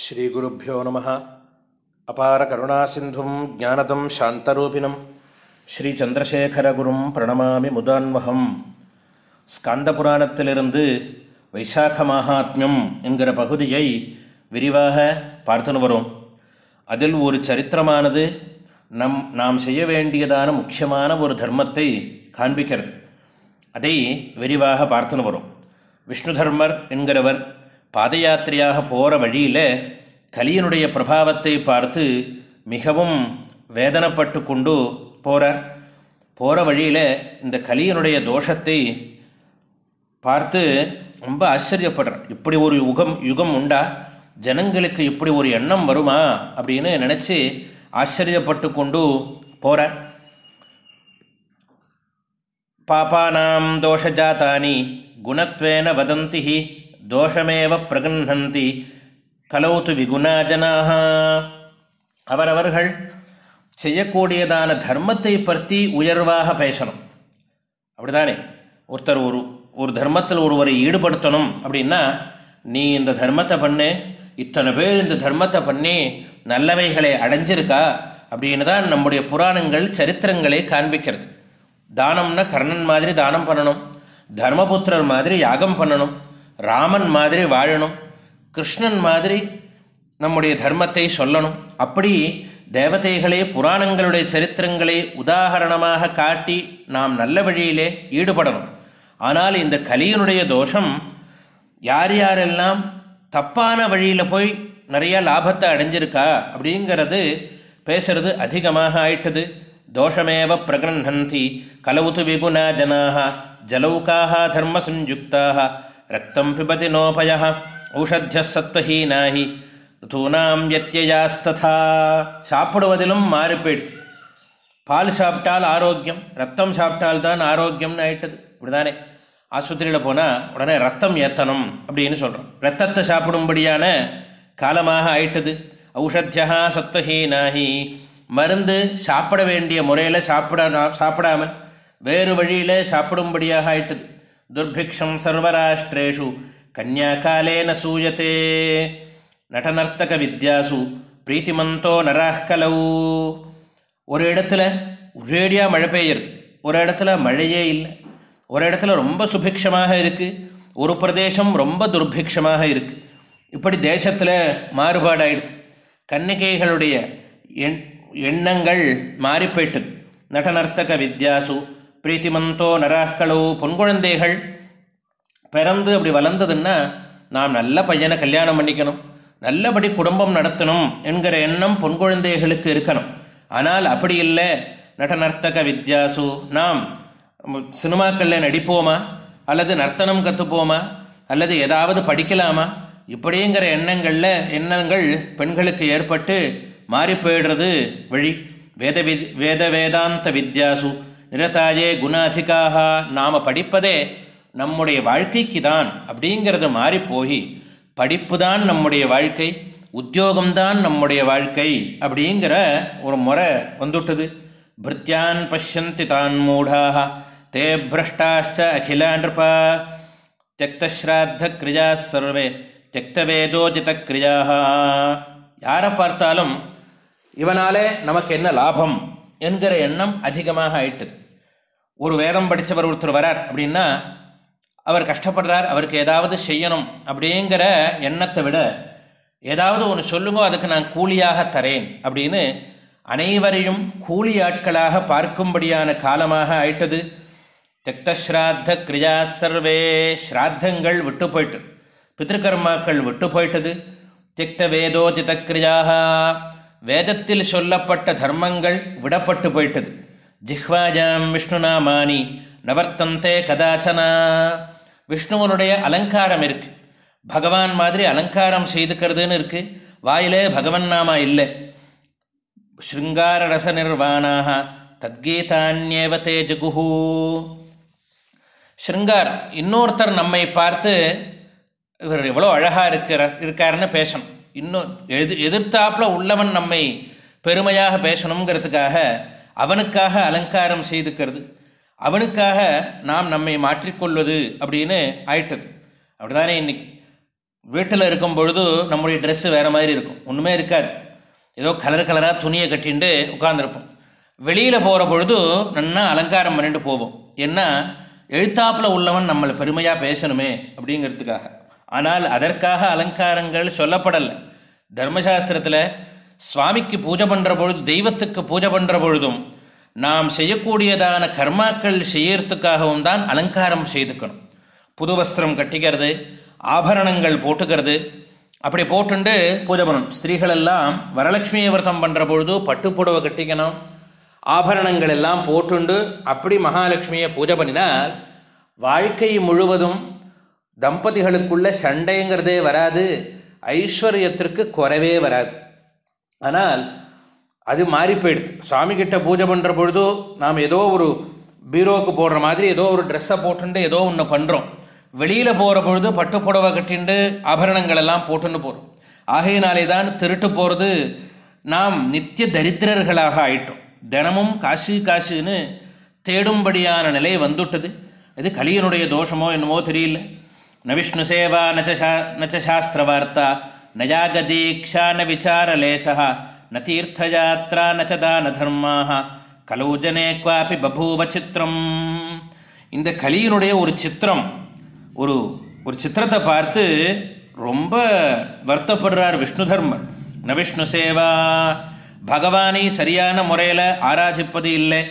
ஸ்ரீகுருப்போ நம. அபார கருணாசிந்தும் ஜானதம் சாந்தரூபிணம். ஸ்ரீச்சந்திரசேகரகுரும் பிரணமாமி முதான்வகம். ஸ்காந்த புராணத்திலிருந்து வைசாக மகாத்மியம் என்கிற பகுதியை விரிவாக பார்த்துன்னு வரும். அதில் ஒரு சரித்திரமானது நம் நாம் செய்ய வேண்டியதான முக்கியமான ஒரு தர்மத்தை காண்பிக்கிறது. அதை விரிவாக பார்த்துன்னு வரும். விஷ்ணு தர்மர் என்கிறவர் பாத யாத்திரையாக போகிற வழியில் கலியனுடைய பிரபாவத்தை பார்த்து மிகவும் வேதனைப்பட்டு கொண்டு போகிறார் போகிற வழியில் இந்த கலியனுடைய தோஷத்தை பார்த்து ரொம்ப ஆச்சரியப்படுறார். இப்படி ஒரு யுகம் யுகம் உண்டா? ஜனங்களுக்கு இப்படி ஒரு எண்ணம் வருமா? அப்படின்னு நினச்சி ஆச்சரியப்பட்டு கொண்டு போகிறார் பாபானாம் தோஷஜாத்தானி குணத்வேன வதந்தி தோஷமேவ பிரகன்ஹந்தி கலௌத்து விகுணா ஜனாக அவரவர்கள் செய்யக்கூடியதான தர்மத்தை பற்றி உயர்வாக பேசணும். அப்படிதானே ஒருத்தர் ஒரு ஒரு தர்மத்தில் ஒருவரை ஈடுபடுத்தணும் அப்படின்னா நீ இந்த தர்மத்தை பண்ணு இத்தனை பேர் இந்த தர்மத்தை பண்ணி நல்லவைகளை அடைஞ்சிருக்கா அப்படின்னு தான் நம்முடைய புராணங்கள் சரித்திரங்களை காண்பிக்கிறது. தானம்னா கர்ணன் மாதிரி தானம் பண்ணணும். தர்மபுத்திரர் மாதிரி யாகம் பண்ணணும். ராமன் மாதிரி வாழணும் கிருஷ்ணன் மாதிரி நம்முடைய தர்மத்தை சொல்லணும். அப்படி தேவதைகளே புராணங்களுடைய சரித்திரங்களை உதாகரணமாக காட்டி நாம் நல்ல வழியிலே ஈடுபடணும். ஆனால் இந்த கலியினுடைய தோஷம் யார் யாரெல்லாம் தப்பான வழியில் போய் நிறையா லாபத்தை அடைஞ்சிருக்கா அப்படிங்கிறது பேசுறது அதிகமாக ஆயிட்டது. தோஷமேவ பிரகணந்தி கலவுத்து விகுணா ஜனாக ஜலௌகாக தர்மசஞ்சுக்தாக ரத்தம் பிபதி நோபய ஔஷத்திய சத்வஹீனாகி ருத்தூனாம் யத்யயாஸ்ததா சாப்பிடுவதிலும் மாறி போயிடுது பால் சாப்பிட்டால் ஆரோக்கியம் ரத்தம் சாப்பிட்டால் தான் ஆரோக்கியம்னு ஆயிட்டது இப்படிதானே ஆஸ்பத்திரியில் போனால் உடனே ரத்தம் ஏத்தனம் அப்படின்னு சொல்கிறோம் ரத்தத்தை சாப்பிடும்படியான காலமாக ஆயிட்டது ஔஷத்தியா சத்வஹீனாகி மருந்து சாப்பிட வேண்டிய முறையில் சாப்பிட சாப்பிடாமல் வேறு வழியில் சாப்பிடும்படியாக ஆயிட்டது துர்பிக்ஷம் சர்வராஷ்டிரேஷு கன்யாகாலேன சூயத்தே நடனர்த்தக வித்யாசு பிரீத்திமந்தோ நராஹ்கலவு ஒரு இடத்துல ஒரேடியாக மழை பெய்யுறது. ஒரு இடத்துல மழையே இல்லை. ஒரு இடத்துல ரொம்ப சுபிக்ஷமாக இருக்குது ஒரு பிரதேசம் ரொம்ப துர்பிக்ஷமாக இருக்குது இப்படி தேசத்தில் மாறுபாடாயிடுது. கன்னிகைகளுடைய எண் எண்ணங்கள் மாறிப்போயிட்டது நடனர்த்தக வித்யாசு பிரீத்திமந்தோ நராக்களோ பொன்குழந்தைகள். பிறந்து அப்படி வளர்ந்ததுன்னா நாம் நல்ல பையனை கல்யாணம் பண்ணிக்கணும். நல்லபடி குடும்பம் நடத்தணும் என்கிற எண்ணம் பொன் குழந்தைகளுக்கு இருக்கணும். ஆனால் அப்படி இல்லை. நடனர்த்தக வித்யாசு. நாம் சினிமாக்களில் நடிப்போமா? அல்லது நர்த்தனம் கற்றுப்போமா அல்லது ஏதாவது படிக்கலாமா? இப்படிங்கிற எண்ணங்களில் எண்ணங்கள் பெண்களுக்கு ஏற்பட்டு மாறி போயிடுறது வழி. வேத வி வேத வேதாந்த வித்யாசு. நினதாயே குண அதிகாக நாம் படிப்பதே நம்முடைய வாழ்க்கைக்கு தான் அப்படிங்கிறது மாறி போய் படிப்பு தான் நம்முடைய வாழ்க்கை உத்தியோகம்தான் நம்முடைய வாழ்க்கை அப்படிங்கிற ஒரு முறை வந்துட்டது பிருத்தியான் பசியந்தி தான் மூடாக தே பிரஷ்டாச்ச அகிலா நிருபா தியக்திராத்த கிரியா சர்வே தியக்தவேதோஜித கிரியாக யாரை பார்த்தாலும் இவனாலே நமக்கு என்ன லாபம் என்கிற எண்ணம் அதிகமாக ஆயிட்டது. ஒரு வேதம் படித்தவர் ஒருத்தர் வரார் அப்படின்னா அவர் கஷ்டப்படுறார் அவருக்கு ஏதாவது செய்யணும் அப்படிங்கிற எண்ணத்தை விட ஏதாவது ஒன்று சொல்லுங்கோ அதுக்கு நான் கூலியாக தரேன் அப்படின்னு அனைவரையும் கூலி ஆட்களாக பார்க்கும்படியான காலமாக ஆயிட்டது. தக்தஸ்ராத்த கிரியா சர்வே ஸ்ராத்தங்கள் விட்டு போயிட்டு பித்திருக்கர்மாக்கள் விட்டு போயிட்டது. திக்த வேதோதித கிரியாக வேதத்தில் சொல்லப்பட்ட தர்மங்கள் விடப்பட்டு போயிட்டது. ஜிஹ்வாஜாம் விஷ்ணுநாமானி நவர்த்தந்தே கதாச்சனா. விஷ்ணுவனுடைய அலங்காரம் இருக்குது பகவான் மாதிரி அலங்காரம் செய்துக்கிறதுன்னு இருக்குது வாயிலே பகவன் நாமா இல்லை. ஸ்ருங்கார ரச நிர்வாணாக தத்கீதான்யேவ தே ஜகுஹூ ஸ்ருங்கார் இன்னொருத்தர் நம்மை பார்த்து இவர் எவ்வளோ அழகாக இருக்கிற இருக்காருன்னு பேசணும். இன்னும் எது எதிர்த்தாப்பில் உள்ளவன் நம்மை பெருமையாக பேசணுங்கிறதுக்காக அவனுக்காக அலங்காரம் செய்துக்கிறது. அவனுக்காக நாம் நம்மை மாற்றிக்கொள்வது அப்படின்னு ஆயிட்டது. அப்படிதானே இன்னைக்கு? வீட்டில் இருக்கும் பொழுது நம்முடைய ட்ரெஸ்ஸு வேறு மாதிரி இருக்கும். ஒன்றுமே இருக்காது. ஏதோ கலர் கலராக துணியை கட்டிட்டு உட்காந்துருப்போம் வெளியில் போகிற பொழுது நன்னா அலங்காரம் பண்ணிட்டு போவோம். ஏன்னா எழுத்தாப்பில் உள்ளவன் நம்மளை பெருமையாக பேசணுமே அப்படிங்கிறதுக்காக. ஆனால் அதற்காக அலங்காரங்கள் சொல்லப்படலை. தர்மசாஸ்திரத்தில் சுவாமிக்கு பூஜை பண்ணுற பொழுது தெய்வத்துக்கு பூஜை பண்ணுற பொழுதும் நாம் செய்யக்கூடியதான கர்மாக்கள் செய்யறதுக்காகவும் தான் அலங்காரம் செய்துக்கணும். புது வஸ்திரம் கட்டிக்கிறது ஆபரணங்கள் போட்டுக்கிறது அப்படி போட்டுண்டு பூஜை பண்ணணும். ஸ்திரீகளெல்லாம் வரலட்சுமியை விரதம் பண்ணுற பொழுது பட்டுப்புடவை கட்டிக்கணும் ஆபரணங்கள் எல்லாம் போட்டுண்டு அப்படி மகாலட்சுமியை பூஜை பண்ணினால் வாழ்க்கை முழுவதும் தம்பதிகளுக்குள்ள சண்டைங்கிறதே வராது ஐஸ்வர்யத்திற்கு குறைவே வராது. ஆனால் அது மாறி போயிடுது சுவாமிகிட்ட பூஜை பண்ணுற பொழுது நாம் ஏதோ ஒரு பீரோவுக்கு போடுற மாதிரி ஏதோ ஒரு ட்ரெஸ்ஸை போட்டுண்டு ஏதோ ஒன்று பண்ணுறோம் வெளியில் போகிற பொழுது பட்டு புடவை கட்டிண்டு ஆபரணங்கள் எல்லாம் போட்டுன்னு போகிறோம் ஆகையினாலே தான் திருட்டு போகிறது நாம் நித்திய தரித்திரர்களாக ஆயிட்டோம். தினமும் காசு காசுன்னு தேடும்படியான நிலை வந்துட்டது. இது கலியனுடைய தோஷமோ என்னமோ தெரியல. ந விஷ்ணு சேவா நச்ச நச்ச சாஸ்திர வார்த்தா நயாக தீக்ஷா ந விசாரலேசா ந தீர்த்தயாத்ரா ந சதான தர்மாக கலௌஜனே குவாபி பபூவ சித்திரம் இந்த கலியினுடைய ஒரு சித்திரம் ஒரு ஒரு சித்திரத்தை பார்த்து ரொம்ப வருத்தப்படுறார் விஷ்ணு தர்மர். ந விஷ்ணு சேவா பகவானை சரியான முறையில் ஆராதிப்பது இல்லை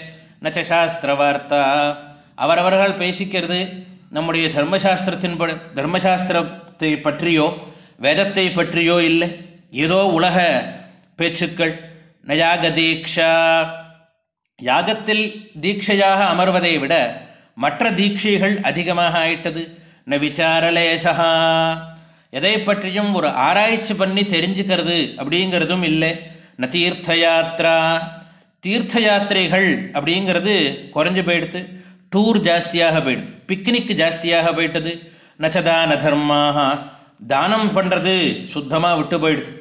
நச்ச சாஸ்திர வார்த்தா அவரவர்கள் பேசிக்கிறது நம்முடைய தர்மசாஸ்திரத்தின் ப தர்மசாஸ்திரத்தை பற்றியோ வேதத்தை பற்றியோ இல்லை? ஏதோ உலக பேச்சுக்கள். நயாக தீக்ஷா. யாகத்தில் தீட்சையாக அமர்வதை விட மற்ற தீட்சைகள் அதிகமாக ஆயிட்டது. ந விசாரலேசா எதை பற்றியும் ஒரு ஆராய்ச்சி பண்ணி தெரிஞ்சுக்கிறது அப்படிங்கிறதும் இல்லை. ந தீர்த்த யாத்ரா தீர்த்த யாத்திரைகள் அப்படிங்கிறது குறைஞ்சு போயிடுது டூர் ஜாஸ்தியாக போயிடுது பிக்னிக் ஜாஸ்தியாக போயிட்டது. நச்சதான தர்மாக தானம் பண்ணுறது சுத்தமாக விட்டு போயிடுது.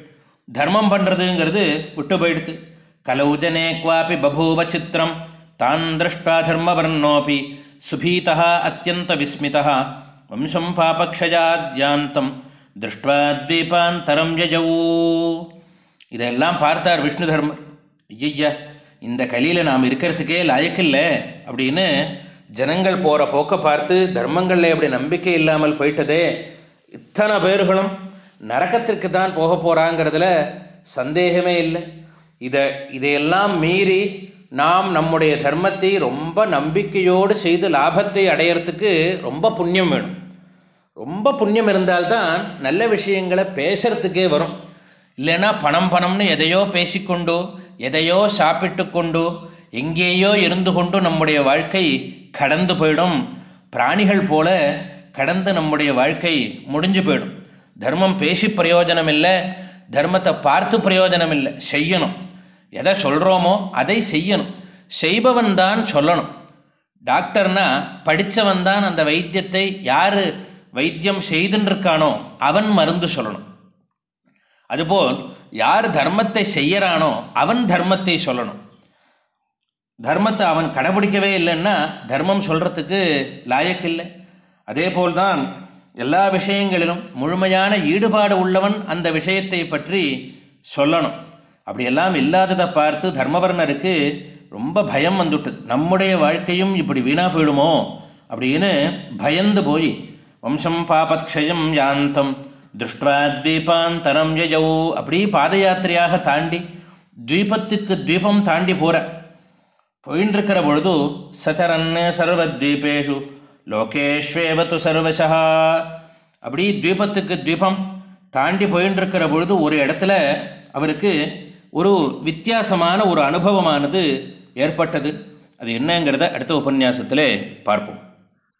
தர்மம் பண்ணுறதுங்கிறது விட்டு போயிடுது. கலௌஜனே குவாபி பபூவ சித்திரம். தான் திருஷ்டா தர்மவர்ணோபி சுபீதா அத்தியந்த விஸ்மிதா வம்சம் பாபக்ஷயாத்யாந்தம் திருஷ்டுவா தீபாந்தரம் யஜவூ இதெல்லாம் பார்த்தார் விஷ்ணு தர்மர். ஐயா இந்த கலியில் நாம் இருக்கிறதுக்கே லாயக்கில்லை அப்படின்னு ஜனங்கள் போகிற போக்கை பார்த்து தர்மங்களில் எப்படி நம்பிக்கை இல்லாமல் போயிட்டதே இத்தனை பேர்களும் நரக்கத்திற்கு தான் போக போகிறாங்கிறதுல சந்தேகமே இல்லை. இதை இதையெல்லாம் மீறி நாம் நம்முடைய தர்மத்தை ரொம்ப நம்பிக்கையோடு செய்து லாபத்தை அடையிறதுக்கு ரொம்ப புண்ணியம் வேணும். ரொம்ப புண்ணியம் இருந்தால்தான் நல்ல விஷயங்களை பேசுகிறதுக்கே வரும். இல்லைன்னா பணம் பணம்னு எதையோ பேசிக்கொண்டோ எதையோ சாப்பிட்டு கொண்டோ எங்கேயோ இருந்து கொண்டு நம்முடைய வாழ்க்கை கடந்து போயிடும். பிராணிகள் போல கடந்து நம்முடைய வாழ்க்கை முடிஞ்சு போயிடும். தர்மம் பேசி பிரயோஜனம் இல்லை தர்மத்தை பார்த்து பிரயோஜனம் இல்லை செய்யணும். எதை சொல்கிறோமோ அதை செய்யணும். செய்பவன் தான் சொல்லணும். டாக்டர்னா படித்தவன் தான் அந்த வைத்தியத்தை யார் வைத்தியம் செய்துன்னு இருக்கானோ அவன் மருந்து சொல்லணும். அதுபோல் யார் தர்மத்தை செய்யறானோ அவன் தர்மத்தை சொல்லணும். தர்மத்தை அவன் கடைபிடிக்கவே இல்லைன்னா தர்மம் சொல்கிறதுக்கு லாயக்கில்லை. இல்லை போல்தான் எல்லா விஷயங்களிலும் முழுமையான ஈடுபாடு உள்ளவன் அந்த விஷயத்தை பற்றி சொல்லணும். அப்படியெல்லாம் இல்லாததை பார்த்து தர்மவர்ணருக்கு ரொம்ப பயம் வந்துட்டு நம்முடைய வாழ்க்கையும் இப்படி வீணாக போயிடுமோ? அப்படின்னு பயந்து போய் வம்சம் பாபக்ஷயம் யாந்தம் திருஷ்டுவா தீபாந்தரம் யஜௌ அப்படி பாத யாத்திரையாக தாண்டி தீபத்துக்கு தீபம் தாண்டி போகிற போயின்னு இருக்கிற பொழுது சச்சரன் சர்வத்வீபேஷு லோகேஷ்வேவத்து சர்வசா. அப்படி தீபத்துக்கு தீபம் தாண்டி போயின்னு பொழுது ஒரு இடத்துல அவருக்கு ஒரு வித்தியாசமான ஒரு அனுபவமானது ஏற்பட்டது. அது என்னங்கிறத அடுத்த உபன்யாசத்தில் பார்ப்போம்.